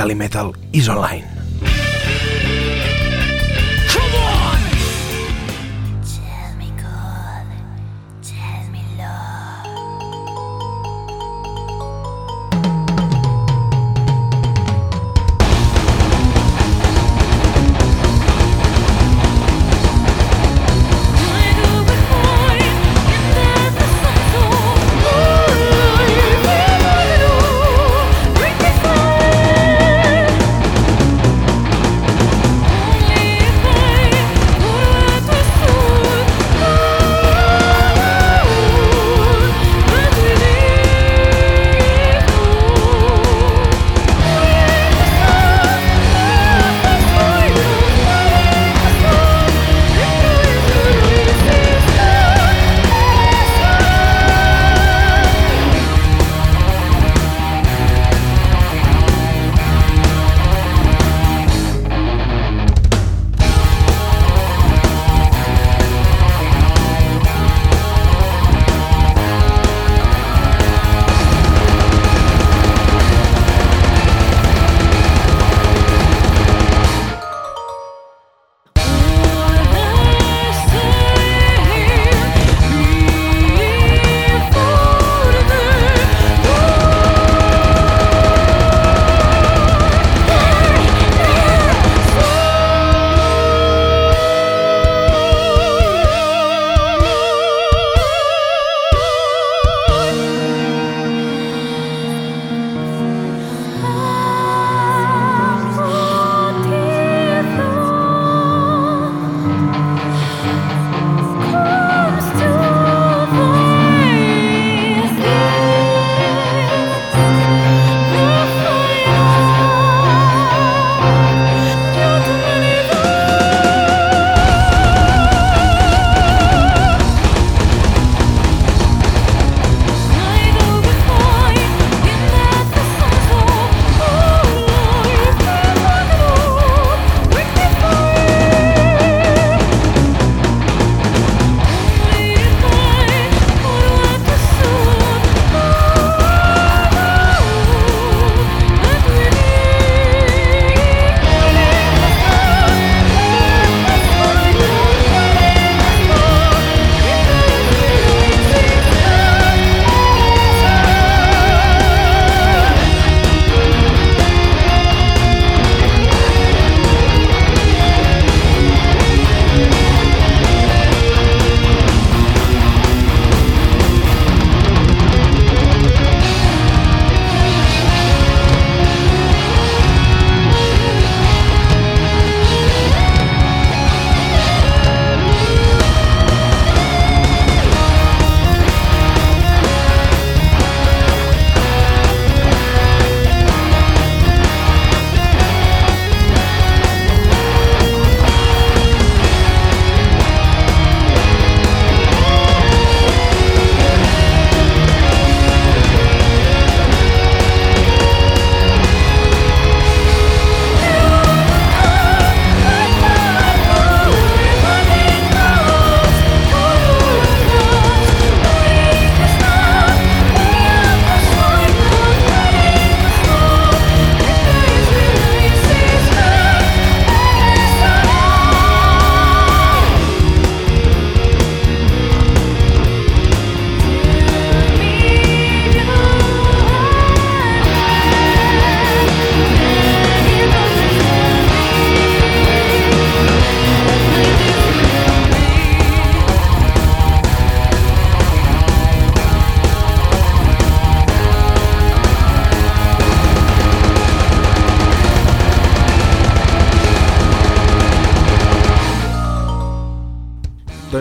Calimetal is online.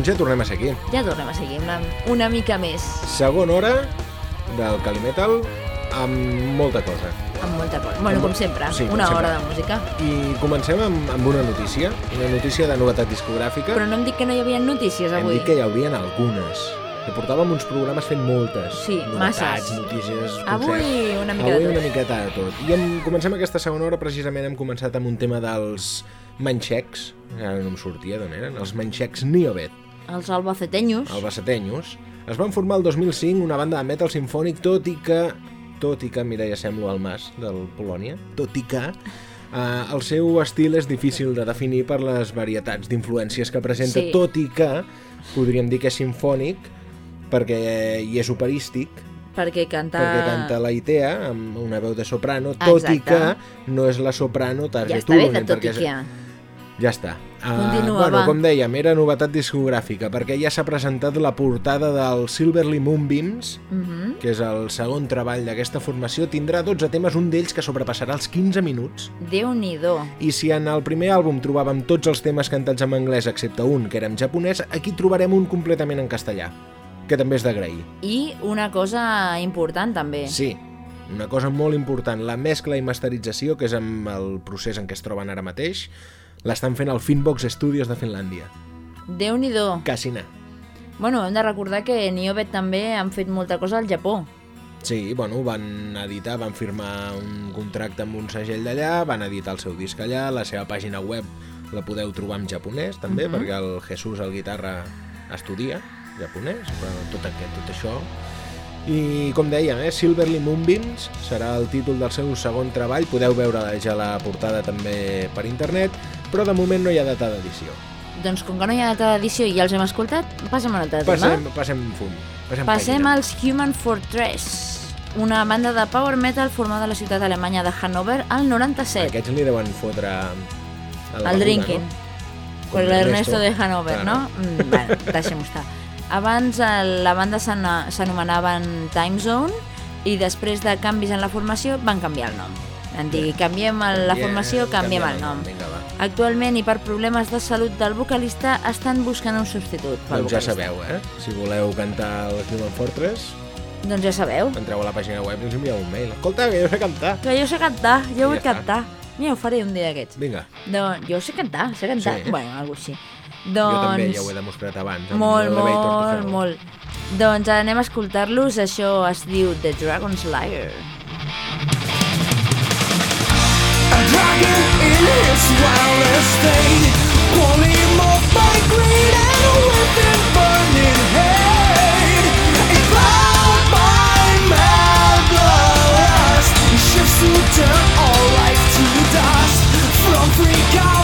Ja tornem a ser aquí. Ja tornem a seguir una, una mica més, Segona hora del Calimetal amb molta cosa. amb molta cosa. Bueno, com sempre, Sí, com una sempre. hora de música. I comencem amb, amb una notícia, una notícia de novetat discogràfica. Però no em dic que no hi havia notícies Hem avui. dit que hi haurien algunes. Que portàvem uns programes fent moltes. Sí, Novetats, masses. notícies, Avui una mica Avui de tot. una miqueta de tot. I hem, comencem aquesta segona hora, precisament hem començat amb un tema dels manxecs, ara no em sortia d'on eren, els manxecs Niobet, Els albacetenyos. albacetenyos. Es van formar el 2005 una banda de metal sinfònic, tot i que tot i que, mira, ja semblo al Mas del Polònia, tot i que eh, el seu estil és difícil de definir per les varietats d'influències que presenta, Sí. tot i que podríem dir que és sinfònic, perquè hi és operístic, Perquè canta... perquè canta la Itea amb una veu de soprano, tot i Exacte. que no és la soprano Ja Tarja està bé, de tot i perquè és- que... Ja està. Uh, Continua, bueno, va. com dèiem, era novetat discogràfica, perquè ja s'ha presentat la portada del Silverly Moonbeams, Mhm. que és el segon treball d'aquesta formació, tindrà 12 temes, un d'ells que sobrepassarà els 15 minuts. Déu-n'hi-do. I si en el primer àlbum trobàvem tots els temes cantats en anglès, excepte un, que era en japonès, aquí trobarem un completament en castellà, que també és d'agrair. I una cosa important també. Sí, una cosa molt important, la mescla i masterització, que és amb el procés en què es troben ara mateix, l'estan fent al Finbox Studios de Finlàndia. Déu-n'hi-do. Casina. Bueno, hem de recordar que Niobet també han fet molta cosa al Japó. Sí, bueno, van editar, van firmar un contracte amb un segell d'allà, van editar el seu disc allà, la seva pàgina web la podeu trobar en japonès també, Mhm. perquè el Jesús, el guitarra, estudia japonès, però tot aquest, tot això... I com dèiem, eh, Silverly Moonbeams serà el títol del seu segon treball, podeu veure ja la portada també per internet, però de moment no hi ha data d'edició. Doncs com que no hi ha data d'edició i ja els hem escoltat, passem a un altre tema. Passem, passem fum. Passem, Passem pàgina. als Human Fortress, una banda de power metal formada a la ciutat alemanya de Hannover al 97. Aquests li deuen fotre... el beguda, drinking. no? Com l'Ernesto de Hanover, Claro. no? Mm, bueno, deixem-ho estar. Abans la banda s'anomenaven Time Zone i després de canvis en la formació van canviar el nom. Van dir, canviem el- la formació, canviem el nom. Vinga, va. Actualment i per problemes de salut del vocalista estan buscant un substitut pel Doncs ja vocalista. sabeu, eh? Si voleu cantar el Human Fortress, Doncs ja sabeu. entreu a la pàgina web i ens envieu un mail. Escolta, que jo sé cantar. Que jo sé cantar, jo vull està. cantar. Mira, ho faré un dia d'aquests. Vinga, Doncs jo sé cantar, sé cantar. Sí. Bueno, alguna així. jo Doncs... també ja ho he demostrat abans. amb Molt, molt, molt. Doncs anem a escoltar-los, això es diu The Dragon's Lair. In his wildest state, greed and burning mad lust, shifts to turn all life to dust. From free caverns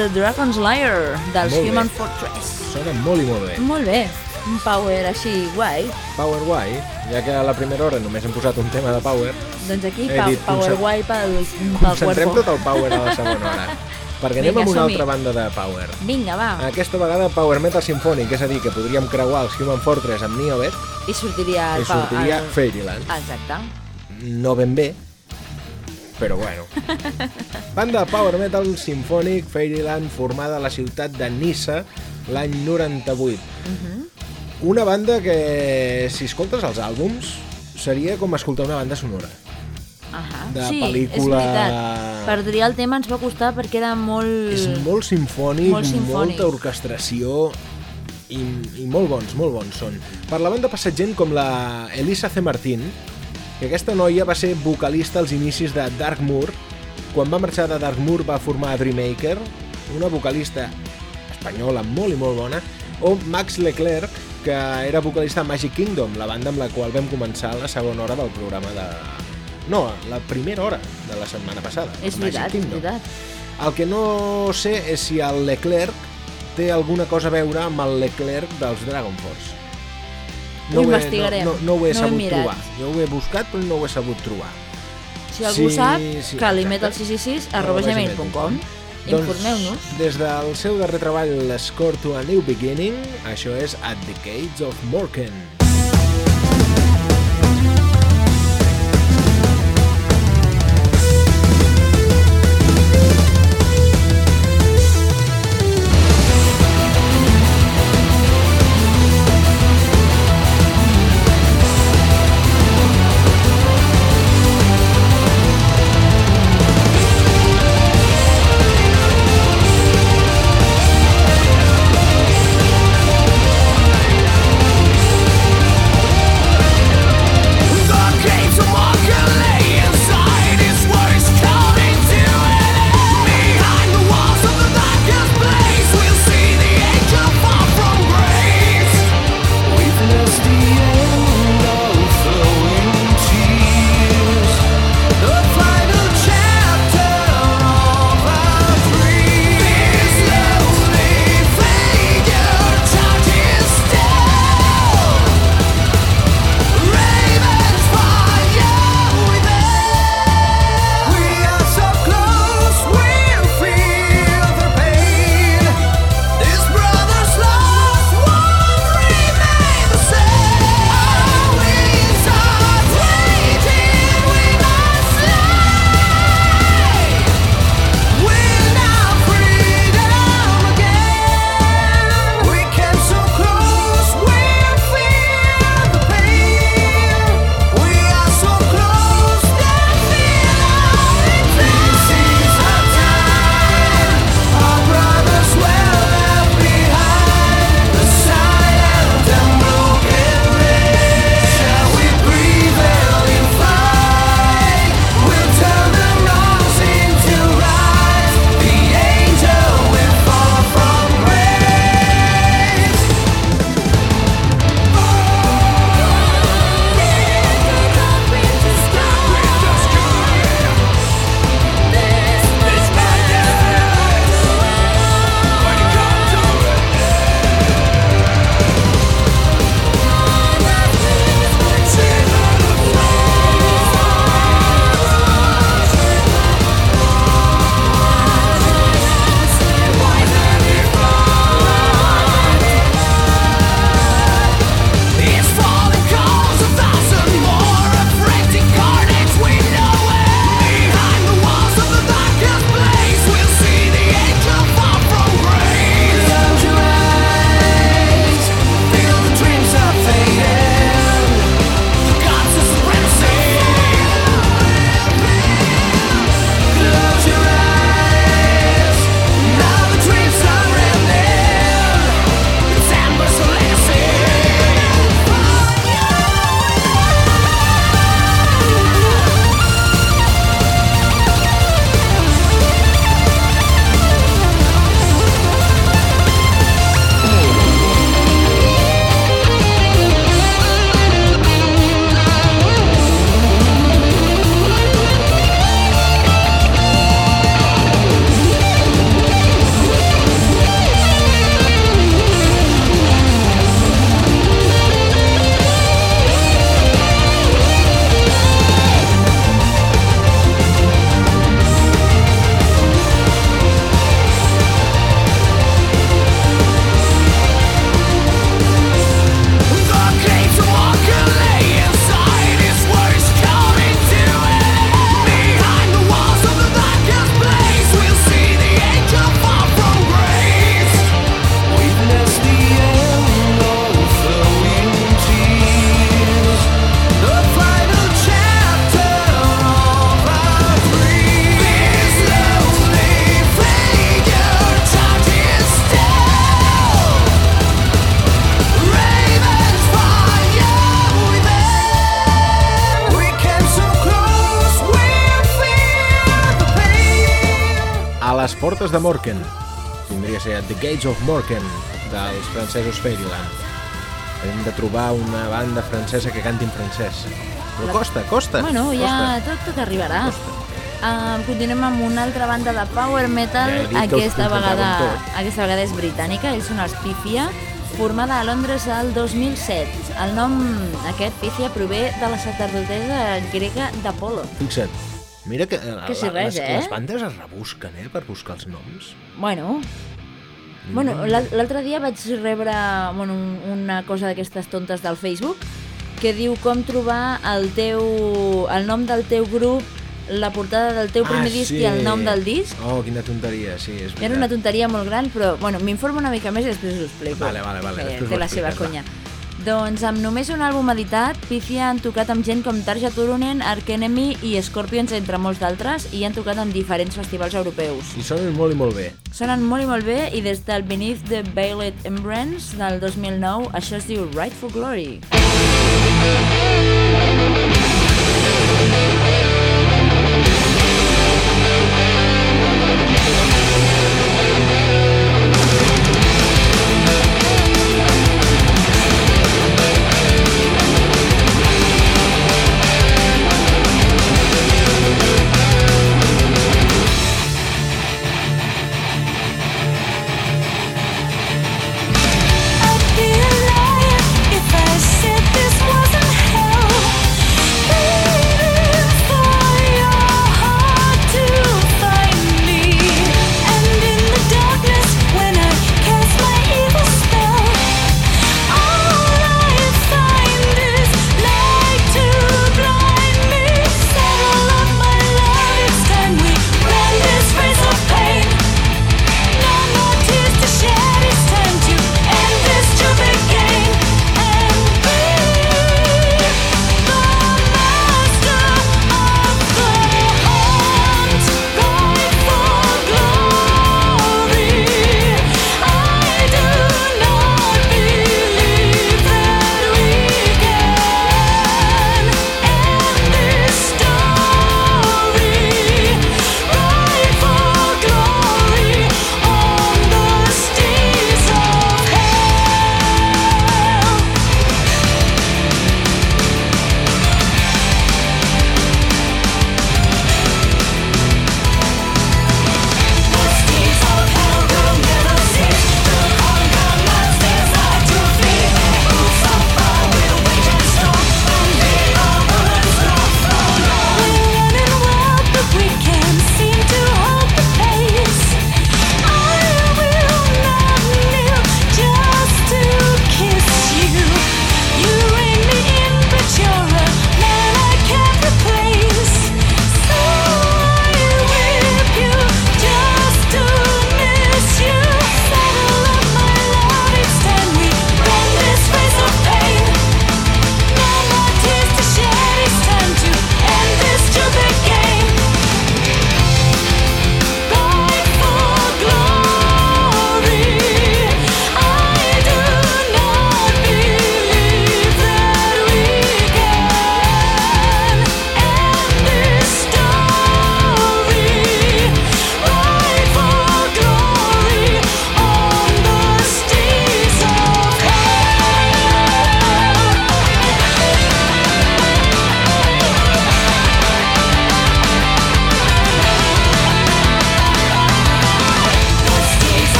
The Dragon's Lair, dels Molt bé. Human Fortress. Sona molt i molt bé. Molt bé, un power així guai. Power Guai, ja que a la primera hora només hem posat un tema de Power, Doncs aquí pa dit, power guai pel, pel concentrem cuerpo. tot el Power a la segona hora. Perquè anem Vinga, amb una altra banda de Power. Vinga, va. Aquesta vegada Power Metal Symphonic, és a dir, que podríem creuar els Human Fortress amb Niobet I sortiria el i sortiria el... Fairyland. Exacte. No ben bé, però bueno. Banda Power Metal Symphonic Fairyland formada a la ciutat de Nissa l'any 98. Una banda que, si escoltes els àlbums, seria com escoltar una banda sonora. Ahà. De sí, pel·lícula- és veritat. Per triar el tema ens va costar perquè era molt... És molt sinfònic, Molt sinfònic. molta orquestració i, i molt bons, molt bons són. Per la banda ha passat gent com la Elisa C. Martín, que aquesta noia va ser vocalista als inicis de Darkmoor. Quan va marxar de Darkmoor va formar Dreammaker, una vocalista espanyola molt i molt bona, o Max Leclerc, que era vocalista de Magic Kingdom, la banda amb la qual vam començar la segona hora del programa de... No, la primera hora de la setmana passada. És veritat, és veritat. El que no sé és si el Leclerc té alguna cosa a veure amb el Leclerc dels Dragon Force. Ho he. No, no, no ho he No he sabut mirat. trobar. Jo ho he buscat, però no ho he sabut trobar. Si algú Sí, sap, sí, que li met al 666 arroba gmail.com. Informeu-nos. Doncs, des del seu darrer treball, l'Score to a New Beginning, això és At the Gates of Morken. Les portes de Morken. Tindria a ser the Gates of Morken, dels francesos Fairyland. Hem de trobar una banda francesa que canti en francès. Però costa, costa. Bueno, ja costa. tot, tot arribarà. Uh, continuem amb una altra banda de power metal. Ja aquesta, vegada, aquesta vegada és britànica, ells són els Pifia, formada a Londres el 2007. El nom aquest, Pifia, prové de la sacerdotessa grega d'Apolo. Fixa't, mira que, eh, Que si la- res, les, eh? les bandes es rebusquen, eh, per buscar els noms. Bueno, bueno l'al- l'altre dia vaig rebre bueno, un- una cosa d'aquestes tontes del Facebook que diu com trobar el teu el nom del teu grup, la portada del teu primer disc i el nom del disc. Oh, quina tonteria, sí, és veritat. Era una tonteria molt gran, però bueno, m'informo una mica més i després us explico. Vale, vale, vale, Que té la seva conya. Doncs amb només un àlbum editat, Pifia han tocat amb gent com Tarja Turunen, Ark Enemy i Scorpions, entre molts d'altres, i han tocat en diferents festivals europeus. I sonen molt i molt bé. Sonen molt i molt bé i des del Beneath the Veiled Embrace del 2009 això es diu Right for Glory. I'd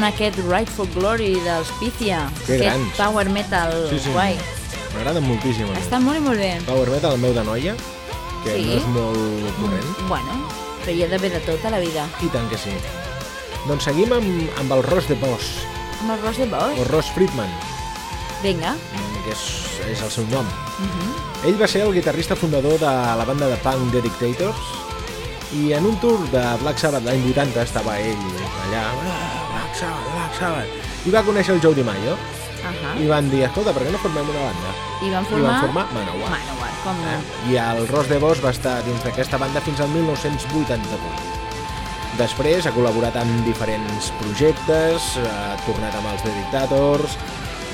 Són aquest Right for Glory dels Pithia. Que grans. power metal Sí, sí. guai. M'agraden moltíssim. Està molt i molt bé. Power Metal, el meu de noia, que Sí. no és molt corrent. Bueno, Però hi ha d'haver de tot a la vida. I tant que sí. Doncs seguim amb, amb el Ross de Boss, Amb el Ross de o Bosch. Ross Friedman, Vinga. mm, que és, és el seu nom. Mhm. Ell va ser el guitarrista fundador de la banda de punk The Dictators i en un tour de Black Sabbath l'any 80 estava ell allà, "Ah, Black Sabbath, Black Sabbath, i va conèixer el Joe DiMaggio Ahà. i van dir, escolta, per què no formem una banda? I van I formar... van formar Manowar. Manowar, com no. I el Ross de Bosch va estar dins d'aquesta banda fins al 1988. Després ha col·laborat en diferents projectes, ha tornat amb els The Dictators,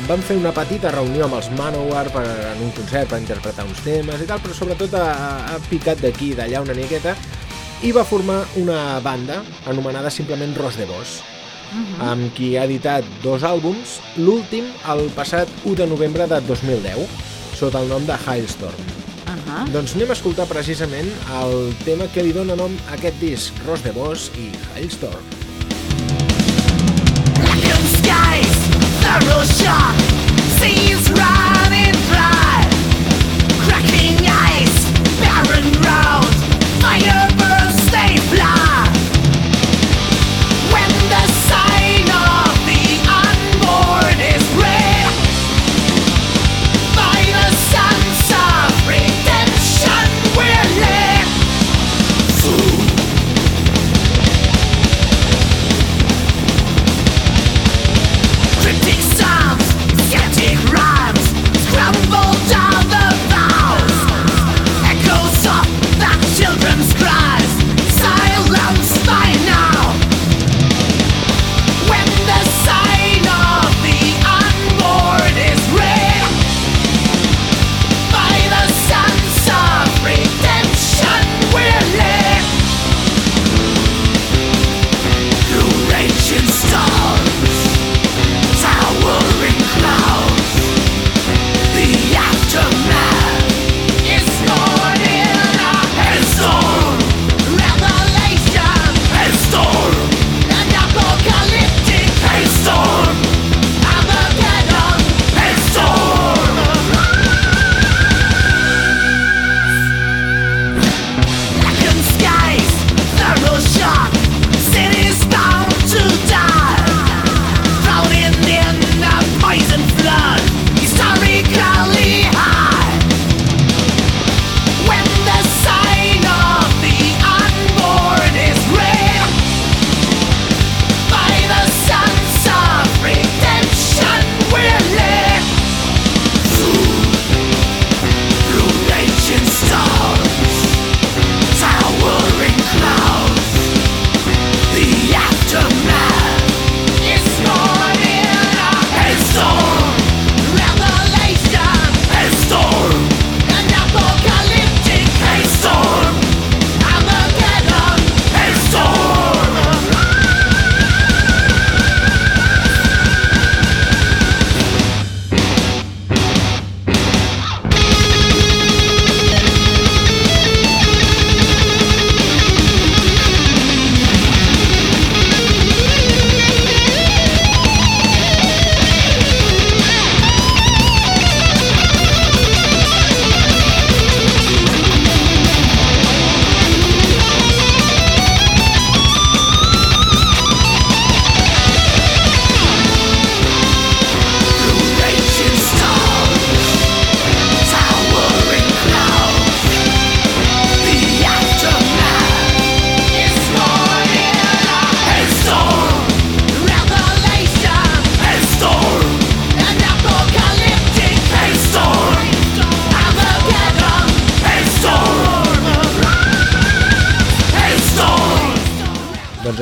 van fer una petita reunió amb els Manowar per, en un concert per interpretar uns temes i tal, però sobretot ha, ha picat d'aquí i d'allà una miqueta i va formar una banda anomenada simplement Ross de Bosch, amb qui ha editat dos àlbums, l'últim el passat 1 de novembre de 2010, sota el nom de Hailstorm. Ahà. Doncs anem a escoltar precisament el tema que li dona nom a aquest disc, Ross de Bosch i Hailstorm. Blackened skies, thorough shock, seas running dry,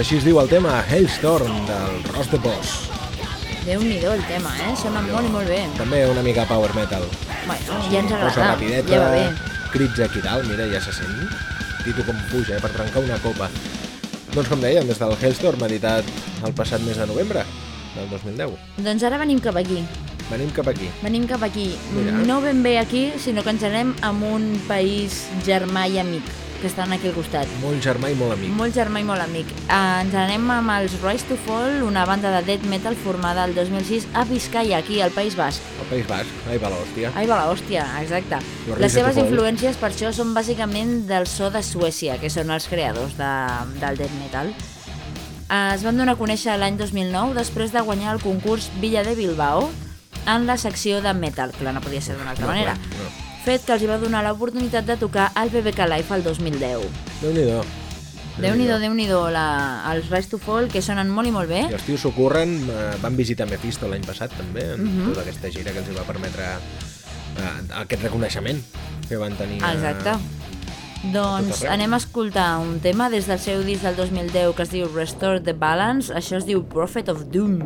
així es diu el tema Hailstorm del Ross de Bosch. Déu-n'hi-do el tema, eh? Sona molt i molt bé. També una mica power metal. Bueno, ja ens Cosa agrada. rapideta, Ja va bé. crits aquí dalt, mira, ja se sent. Tito com puja, eh, per trencar una copa. Doncs com dèiem, des del Hailstorm editat el passat mes de novembre del 2010. Doncs ara venim cap aquí. Venim cap aquí. Venim cap aquí. Mira. No ben bé aquí, sinó que ens anem amb un país germà i amic. que estan aquí al costat. Molt germà i molt amic. Molt germà i molt amic. Uh, ens anem amb els Rise to Fall, una banda de death metal formada el 2006 a Vizcaya, aquí, al País Basc. El País Basc, ai va l'hòstia. Ai, va l'hòstia, exacte. Los Les seves influències per això són bàsicament del so de Suècia, que són els creadors de, del death metal. Eh, Es van donar a conèixer l'any 2009 després de guanyar el concurs Villa de Bilbao en la secció de metal, que no podia ser d'una altra No, manera. no. Fet que els hi va donar l'oportunitat de tocar al BBK Live el 2010. Déu-n'hi-do. Déu-n'hi-do, déu-n'hi-do, la, els Rise to Fall, que sonen molt i molt bé. I els tios s'ho curren, eh, van visitar Mephisto l'any passat també, en Mhm. tota aquesta gira que els va permetre eh, aquest reconeixement que van tenir. eh, Exacte. tot Doncs arreu. anem a escoltar un tema des del seu disc del 2010 que es diu Restore the Balance. Això es diu Prophet of Doom.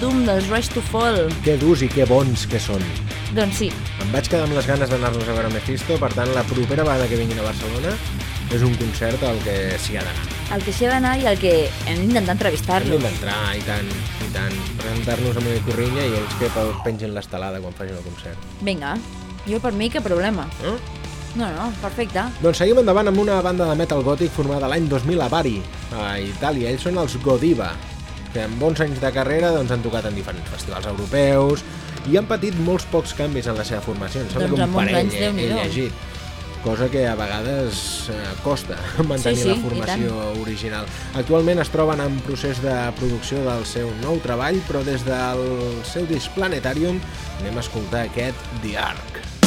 Doom dels Rise to Fall. Que durs i que bons que són. Doncs sí, Em vaig quedar amb les ganes d'anar-los a veure Mephisto, per tant, la propera vegada que vinguin a Barcelona és un concert al que s'hi ha d'anar. el que s'hi ha d'anar i el que hem d'intentar Hem entrevistar-lo. d'entrar, i tant, i tant, presentar-nos amb una corrinya i ells que pe- pengin l'estelada quan facin el concert. Vinga, jo per mi, què problema? No? No, no, perfecte. Doncs seguim endavant amb una banda de metal gòtic formada l'any 2000 a Bari, a Itàlia. Ells són els Godiva, que amb bons anys de carrera doncs, han tocat en diferents festivals europeus i han patit molts pocs canvis en la seva formació. Em sembla Doncs que un parell anys, he, he llegit cosa que a vegades eh, costa mantenir Sí, sí, la formació original. Actualment es troben en procés de producció del seu nou treball, però des del seu disc Planetarium anem a escoltar aquest The Ark.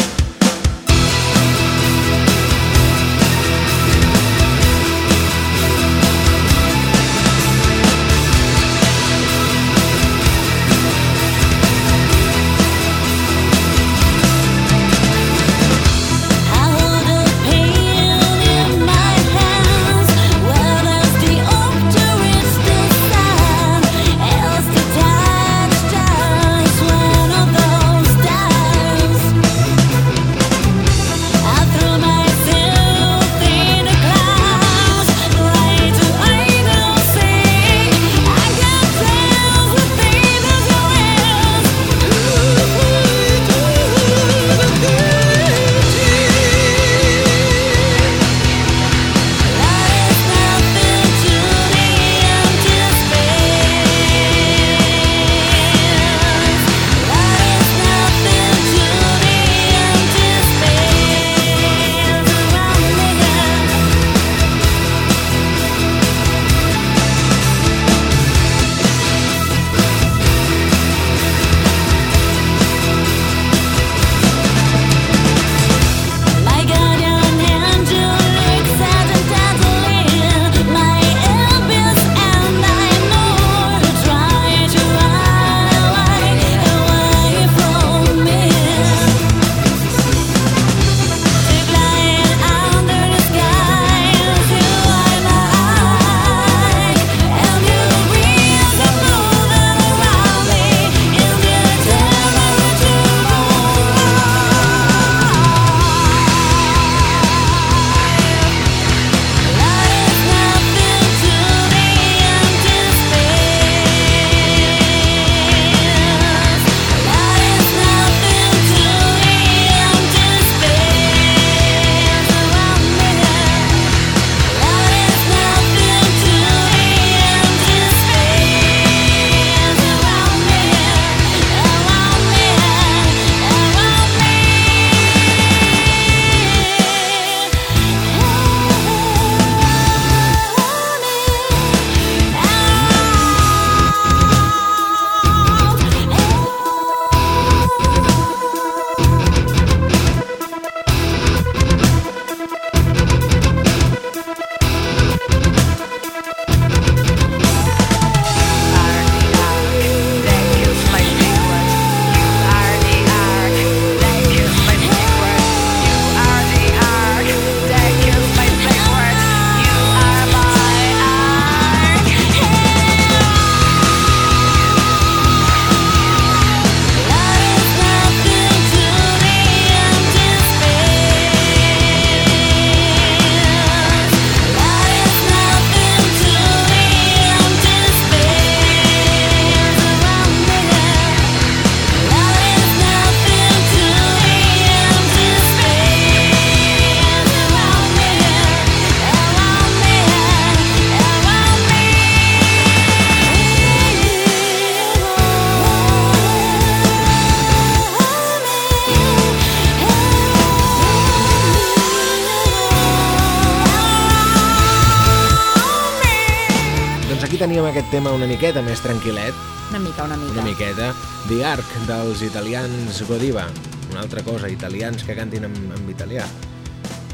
Tema una miqueta més tranquil·let, Una mica, una mica. una miqueta, The Ark dels italians Godiva. Una altra cosa, italians que cantin en, en italià.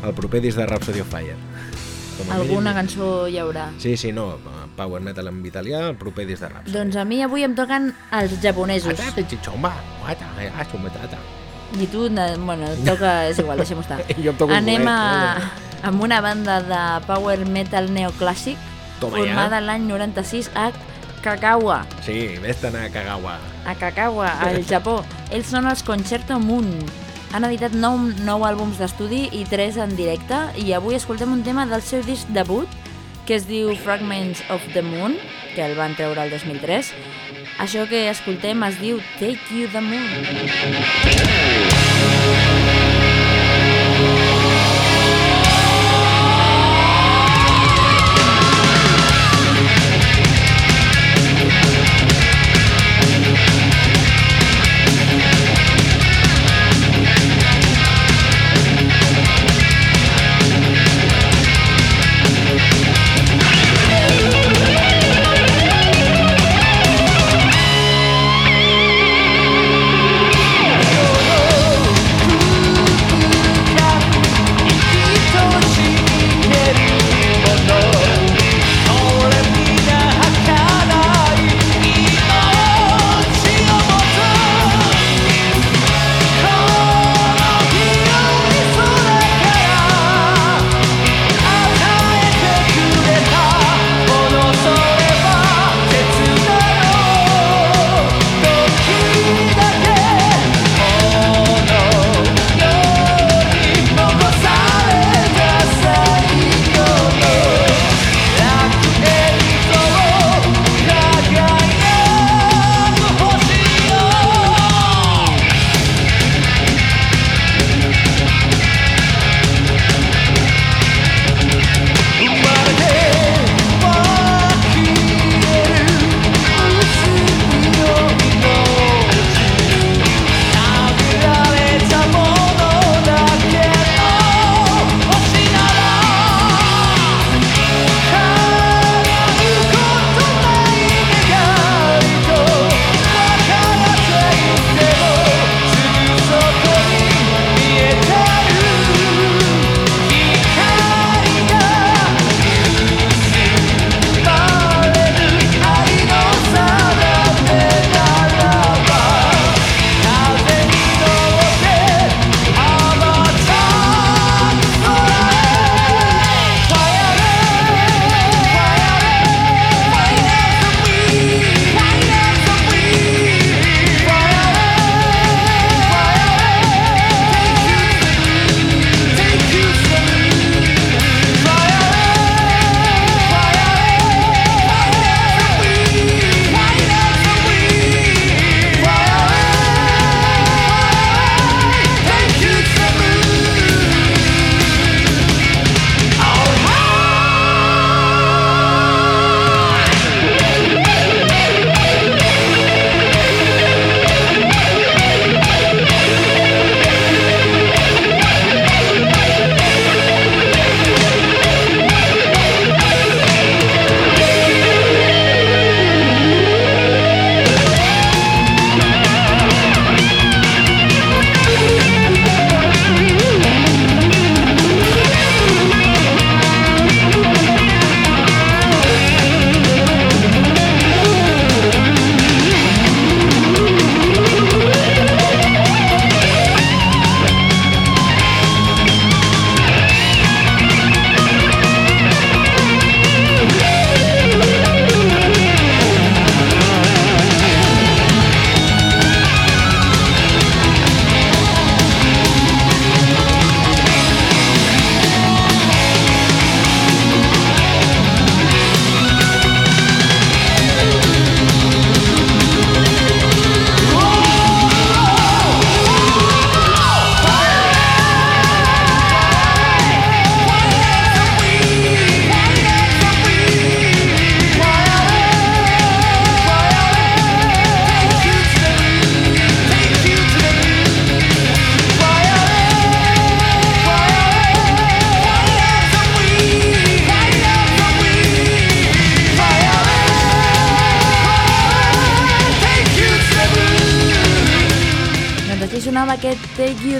El proper disc de Rhapsody of Fire. Com Alguna mínim- cançó hi haurà. Sí, sí, no, power metal en italià, el proper disc de Rhapsody. Doncs a mi avui em toquen els japonesos. Ata, ata. I tu, na- bueno, toca... És igual, deixem-ho estar. Jo em toco Anem a, eh? amb una banda de power metal neoclàssic Toma ja. formada l'any 96 a Kagawa, Sí, vés-te'n a Kagawa. a Kagawa, al Japó. Ells són els Concerto Moon. Han editat nou, nou àlbums d'estudi i tres en directe i avui escoltem un tema del seu disc debut que es diu Fragments of the Moon, que el van treure el 2003. Això que escoltem es diu Take You the Moon.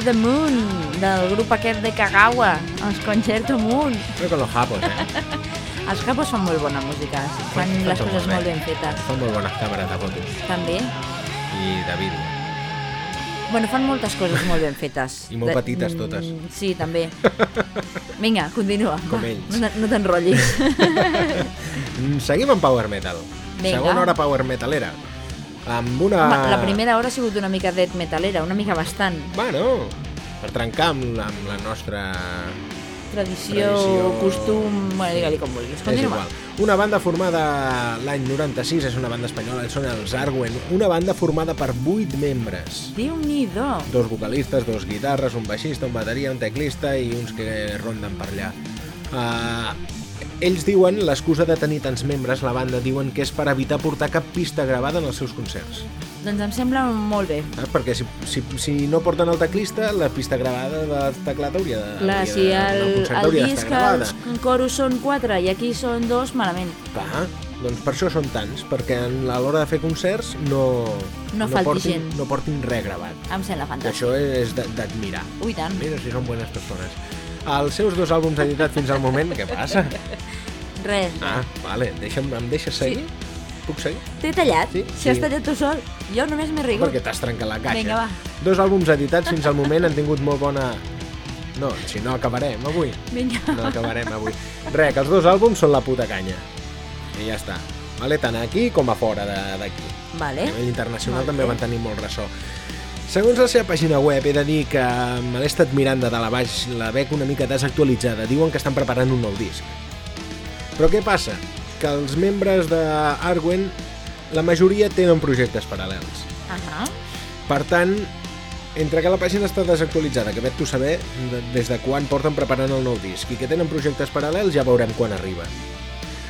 The Moon del grup aquest de Kagawa, els Concerto Moon. Creo que los japos, eh? Els capos fan molt bona música, fan Fan les coses molt ben fetes. Fan molt bones càmeres de fotos També. i de vídeo. Bueno, fan moltes coses molt ben fetes. I molt petites, mm, totes. Sí, també. Vinga, continua. Com va, ells. No, te- no t'enrotllis. Mm, Seguim amb Power Metal. Vinga. Segona hora power metalera. Amb una... Home, la primera hora ha sigut una mica death metalera, una mica bastant. Bueno, per trencar amb la, amb la nostra... Tradició, Tradició. costum... Bueno, digue-li com vulguis. És Continua. igual. Una banda formada l'any 96, és una banda espanyola, són els Arwen, una banda formada per 8 membres. Déu-n'hi-do. Dos vocalistes, dos guitarres, un baixista, un bateria, un teclista i uns que ronden per allà. Uh, ells diuen, l'excusa de tenir tants membres, la banda diuen que és per evitar portar cap pista gravada en els seus concerts. Doncs em sembla molt bé. Saps? Perquè si, si, si no porten el teclista, la pista gravada del teclat hauria de... Clar, hauria si de, el, el hauria disc, els coros són quatre i aquí són dos, malament. Clar, doncs per això són tants, perquè en- a l'hora de fer concerts no, No falti portin, gent. no portin res gravat. Em sembla fantàstic. això és d'admirar. Ui, tant. Mira si són bones persones. Els seus dos àlbums editats fins al moment, què passa? Res. Ah, vale, deixa'm, em deixes seguir? Puc seguir? T'he tallat? Sí, Si has sí. tallat tu sol. Jo només m'he rigut. Perquè t'has trencat la caixa. Vinga, va. Dos àlbums editats fins al moment han tingut molt bona... No, si no acabarem avui. Vinga. No acabarem avui. Res, que els dos àlbums són la puta canya. I ja està. Vale, tant aquí com a fora d'aquí. Vale. A nivell internacional Molt també bé. van tenir molt ressò. Segons la seva pàgina web, he de dir que me l'he estat mirant de dalt a baix, la veig una mica desactualitzada. Diuen que estan preparant un nou disc. Però què passa? Que els membres de Arwen, la majoria tenen projectes paral·lels. Ahà. Per tant, entre que la pàgina està desactualitzada, que vet tu saber de- des de quan porten preparant el nou disc, i que tenen projectes paral·lels, ja veurem quan arriba.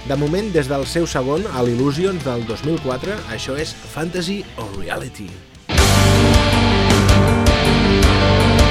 De moment, des del seu segon, a l'Illusions del 2004, això és Fantasy o Reality. Thank you.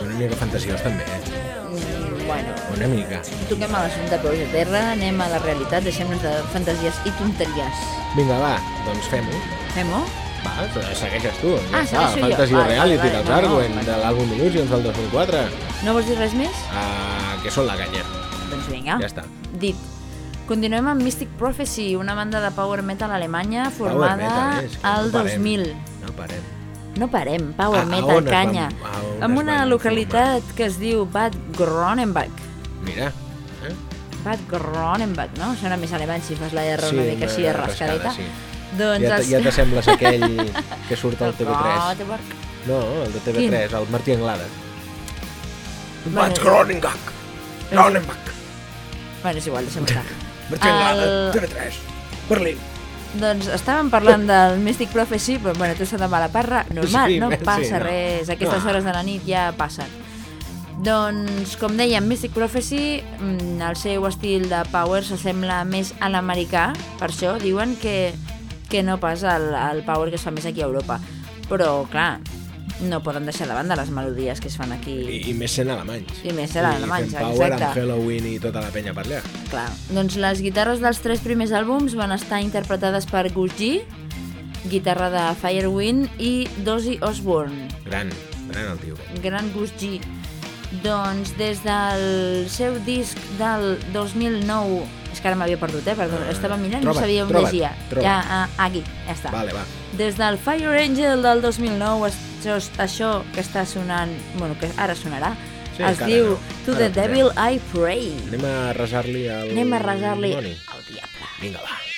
Una mica fantasiós també, eh? Mm, bueno, Una mica. toquem a l'assumpte peus de terra, anem a la realitat, deixem-nos de fantasies i tonteries. Vinga, va, doncs fem-ho. Fem-ho? Va, segueixes tu. Ah, segueixo jo. Fantasy Vale, Reality vale, dels no, no, Arwen, vale. de l'àlbum Illusions del 2004, No vols dir res més? uh, que són la canya. Doncs vinga. Ja està. Dit. Continuem amb Mystic Prophecy, una banda de power metal alemanya formada metal, eh? És que al no parem. 2000. No parem. No parem, power A- a metal, on es canya. van- a amb una van localitat que es diu Bad Gronenbach. Mira. Eh? Bad Gronenbach, no? Sona més alemany si fas la R Sí, una mica així de rascadeta. sí. Doncs Ja, els- ja t'assembles aquell que surt al TV3. Gothenburg. No, el de TV3, el Martí Anglada. Bueno, Bad Gronenbach. Gronenbach. Bueno, és igual, deixem estar. Martí Anglada, El- TV3. Berlín. Doncs estàvem parlant del Mystic Prophecy, però bueno, estàs de mala parra, normal, Sí, no sí, passa no. res, aquestes No. hores de la nit ja passen. Doncs, com dèiem, Mystic Prophecy, mm, el seu estil de power s'assembla més a l'americà, per això diuen que, que no pas al, al power que es fa més aquí a Europa. Però, clar, no poden deixar de banda les melodies que es fan aquí. I, I més sent alemanys. I més sent alemanys, I power exacte. amb Halloween i tota la penya per allà. Clar, doncs les guitarres dels tres primers àlbums van estar interpretades per Gus G, guitarra de Firewind i Dozzy Osbourne, Gran, gran el tio. gran Gus G. Doncs des del seu disc del 2009, és que ara m'havia perdut, eh? Perdó, estava mirant i no troba't, sabia on troba't, llegia. troba't. Ja, ah, aquí, ja està. Vale, va. Des del Fire Angel del 2009, això, això que està sonant, bueno, que ara sonarà, Sí, es diu no. To Ara the. Devil I Pray. Anem a resar-li al... Anem a resar-li al diable. Vinga, va.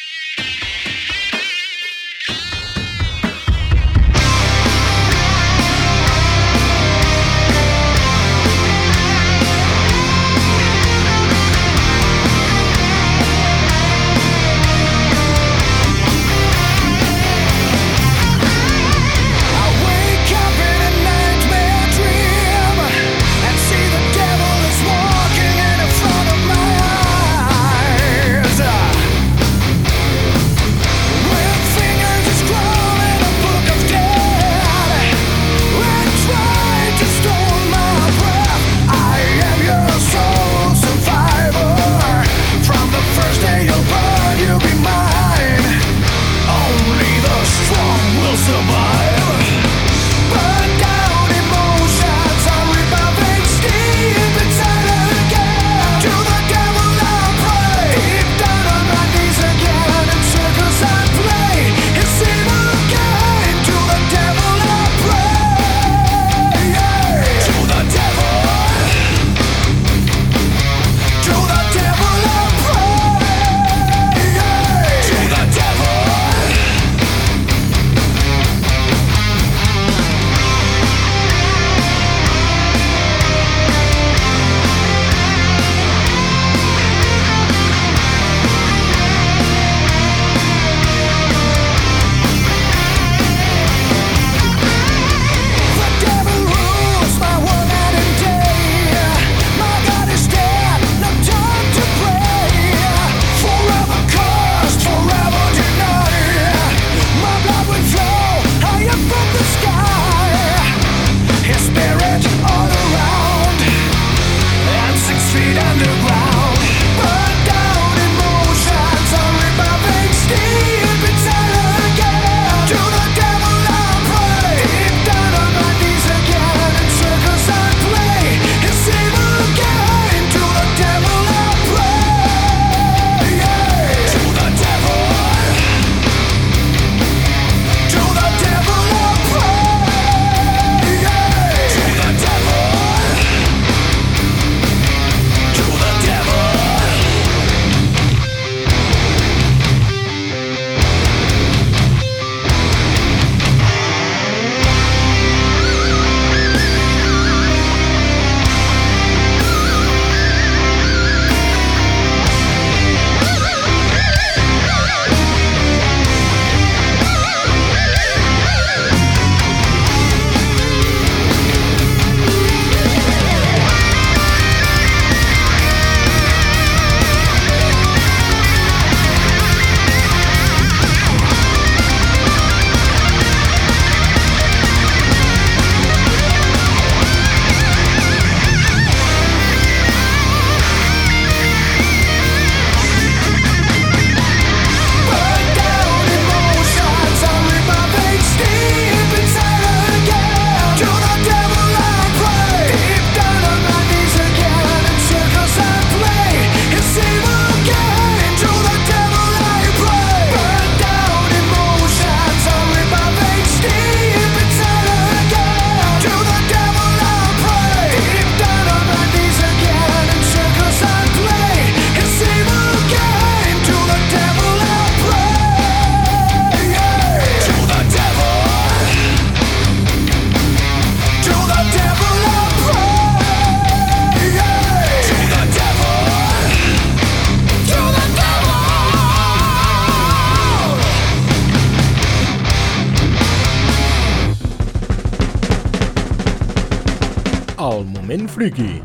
Friki.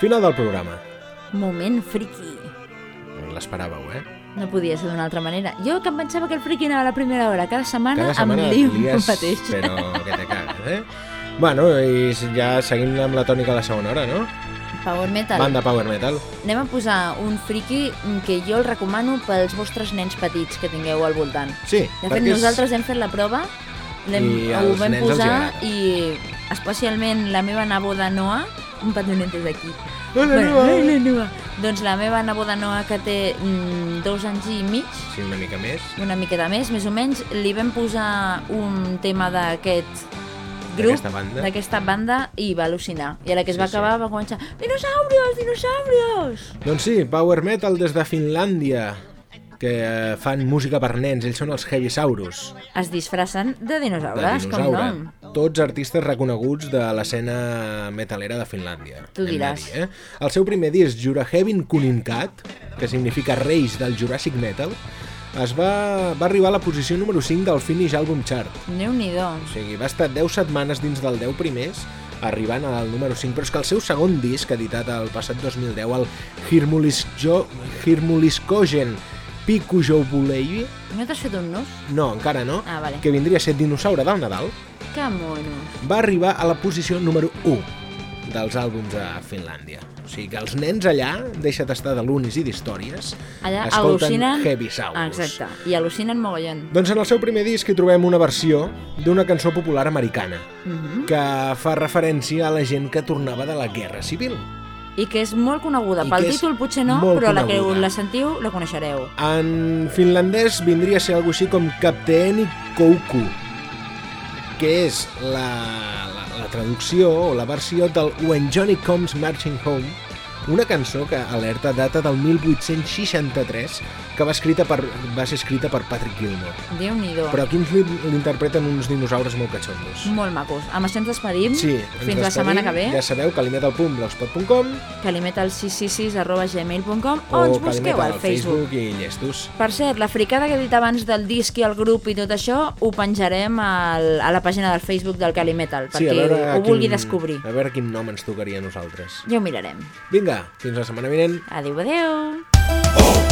Final del programa. Moment friki. L'esperàveu, eh? No podia ser d'una altra manera. Jo que em pensava que el friki anava a la primera hora. Cada setmana, Cada setmana em lio lies, mateix. però que te cagues, eh? Bueno, i ja seguint amb la tònica de la segona hora, no? Power Metal. Banda Power Metal. Anem a posar un friki que jo el recomano pels vostres nens petits que tingueu al voltant. Sí, De fet, nosaltres hem fet la prova, l'hem, I ho vam posar i especialment la meva neboda Noa, un petonet des d'aquí. Hola, Bueno, Noa. hola, Noa. Doncs la meva neboda Noa, que té mm, dos anys i mig, Sí, una mica més. una miqueta més, més o menys, li vam posar un tema d'aquest grup, D'aquesta banda. banda, i va al·lucinar. I a la que es va Sí, sí. acabar va començar «Dinosaurios, dinosaurios!» Doncs sí, Power Metal des de Finlàndia, que eh, fan música per nens, ells són els Heavisaurus, Es disfracen de de dinosaures, com dinosaure. no? Tots artistes reconeguts de l'escena metalera de Finlàndia. Tu de diràs. Dir, eh? El seu primer disc, Jurahevin Kuninkat, que significa Reis del Jurassic Metal, es va, va arribar a la posició número 5 del Finnish Album Chart. Déu-n'hi-do. O sigui, va estar 10 setmanes dins del 10 primers, arribant al número 5, però és que el seu segon disc, editat el passat 2010, el Hirmulisjo- Hirmuliskogen Pikujoubuleivi, No t'has fet un nus? no, encara no, Ah, vale. que vindria a ser Dinosaure del Nadal, Que monos. va arribar a la posició número 1 dels àlbums a Finlàndia. O sigui que els nens allà, deixa't estar de lunis i d'històries, Allà escolten al·lucinen... Heavisaurus. Exacte. I al·lucinen mogollon. Doncs en el seu primer disc hi trobem una versió d'una cançó popular americana Mhm. que fa referència a la gent que tornava de la Guerra Civil. I que és molt coneguda. I Pel títol potser no, però a la que coneguda. la sentiu la coneixereu. En finlandès vindria a ser alguna així com Kapteeni Kouku, que és la, la, la traducció o la versió del When Johnny Comes Marching Home, una cançó que alerta data del 1863 que va, escrita per, va ser escrita per Patrick Gilmore. Déu-n'hi-do. Però aquí ens l'interpreten uns dinosaures molt catxondos. Molt macos. Amb això ens despedim. Sí, ens Fins la despedim. setmana que ve. Ja sabeu, calimetalpunt.blogspot.com calimetal666 arroba gmail.com o o ens busqueu al Facebook. i llestos. Per cert, la fricada que he dit abans del disc i el grup i tot això ho penjarem al, a la pàgina del Facebook del Calimetal Sí, perquè veure ho vulgui quin, descobrir. A veure quin nom ens tocaria a nosaltres. Ja ho mirarem. Vinga, fins la setmana vinent. Adéu, adéu. Oli